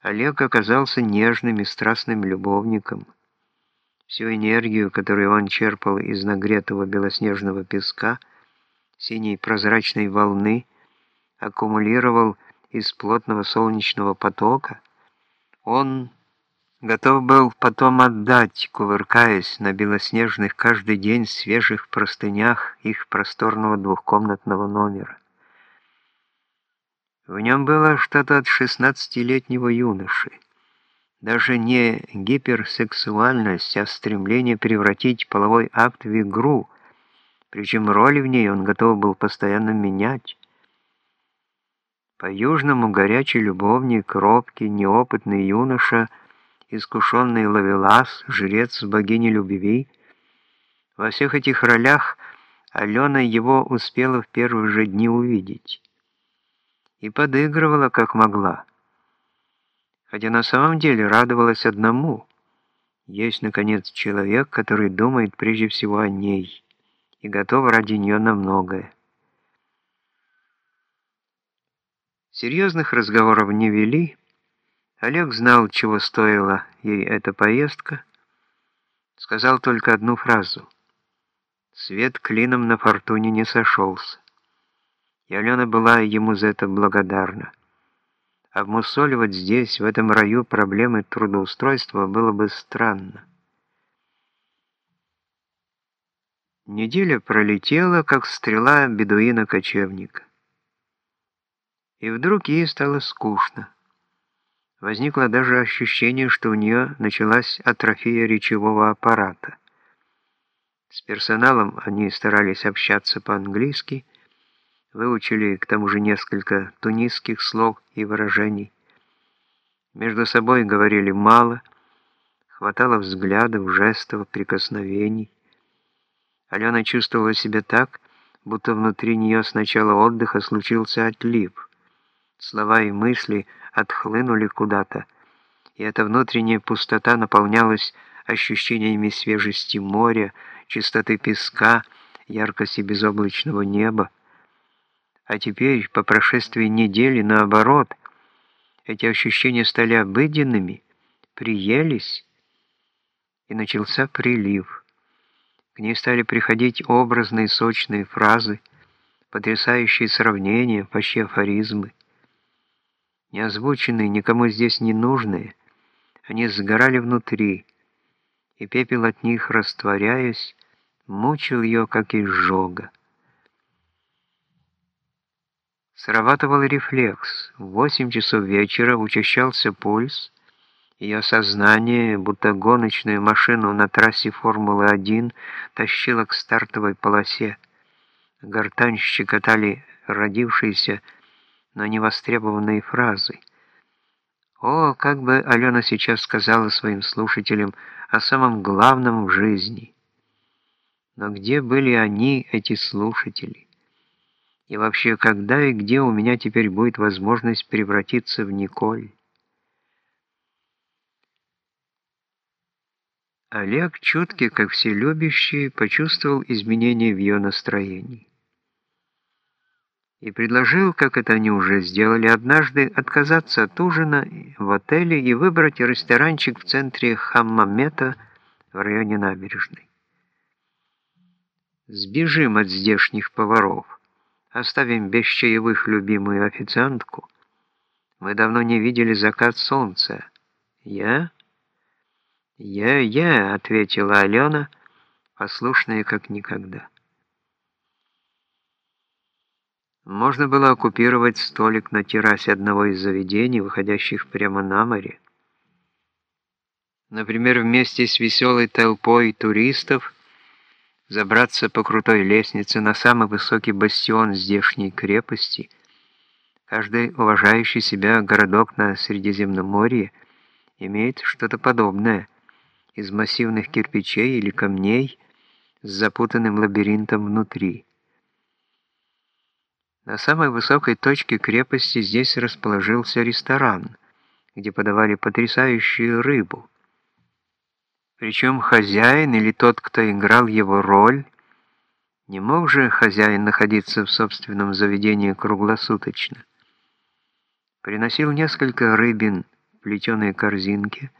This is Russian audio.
Олег оказался нежным и страстным любовником. Всю энергию, которую он черпал из нагретого белоснежного песка, синей прозрачной волны, аккумулировал из плотного солнечного потока, он готов был потом отдать, кувыркаясь на белоснежных каждый день свежих простынях их просторного двухкомнатного номера. В нем было что-то от шестнадцатилетнего юноши. Даже не гиперсексуальность, а стремление превратить половой акт в игру, причем роли в ней он готов был постоянно менять. По-южному горячий любовник, робкий, неопытный юноша, искушенный ловелас, жрец богини любви. Во всех этих ролях Алена его успела в первые же дни увидеть и подыгрывала как могла. Хотя на самом деле радовалась одному. Есть, наконец, человек, который думает прежде всего о ней и готов ради нее на многое. Серьезных разговоров не вели. Олег знал, чего стоила ей эта поездка. Сказал только одну фразу. Свет клином на фортуне не сошелся и Алена была ему за это благодарна. Обмусоливать здесь, в этом раю, проблемы трудоустройства было бы странно. Неделя пролетела, как стрела бедуина-кочевника. И вдруг ей стало скучно. Возникло даже ощущение, что у нее началась атрофия речевого аппарата. С персоналом они старались общаться по-английски, выучили к тому же несколько тунисских слов и выражений. Между собой говорили мало, хватало взглядов, жестов, прикосновений. Алена чувствовала себя так, будто внутри нее с начала отдыха случился отлив. Слова и мысли отхлынули куда-то, и эта внутренняя пустота наполнялась ощущениями свежести моря, чистоты песка, яркости безоблачного неба. А теперь, по прошествии недели, наоборот, эти ощущения стали обыденными, приелись, и начался прилив. К ней стали приходить образные сочные фразы, потрясающие сравнения, почти афоризмы. Неозвученные, никому здесь не нужные, они сгорали внутри, и пепел от них, растворяясь, мучил ее, как изжога. Срабатывал рефлекс. В восемь часов вечера учащался пульс, ее сознание, будто гоночную машину на трассе Формулы-1, тащило к стартовой полосе. Гортань щекотали родившиеся, но невостребованные фразы. О, как бы Алена сейчас сказала своим слушателям о самом главном в жизни. Но где были они, эти слушатели? И вообще, когда и где у меня теперь будет возможность превратиться в Николь? Олег, чуткий, как все любящие, почувствовал изменения в ее настроении. И предложил, как это они уже сделали однажды, отказаться от ужина в отеле и выбрать ресторанчик в центре Хаммамета в районе набережной. «Сбежим от здешних поваров». Оставим без чаевых любимую официантку. Мы давно не видели закат солнца. Я? Я, я, ответила Алена, послушная как никогда. Можно было оккупировать столик на террасе одного из заведений, выходящих прямо на море. Например, вместе с веселой толпой туристов – забраться по крутой лестнице на самый высокий бастион здешней крепости. Каждый уважающий себя городок на Средиземноморье имеет что-то подобное из массивных кирпичей или камней с запутанным лабиринтом внутри. На самой высокой точке крепости здесь расположился ресторан, где подавали потрясающую рыбу. Причем хозяин или тот, кто играл его роль, не мог же хозяин находиться в собственном заведении круглосуточно. Приносил несколько рыбин, плетеной корзинке,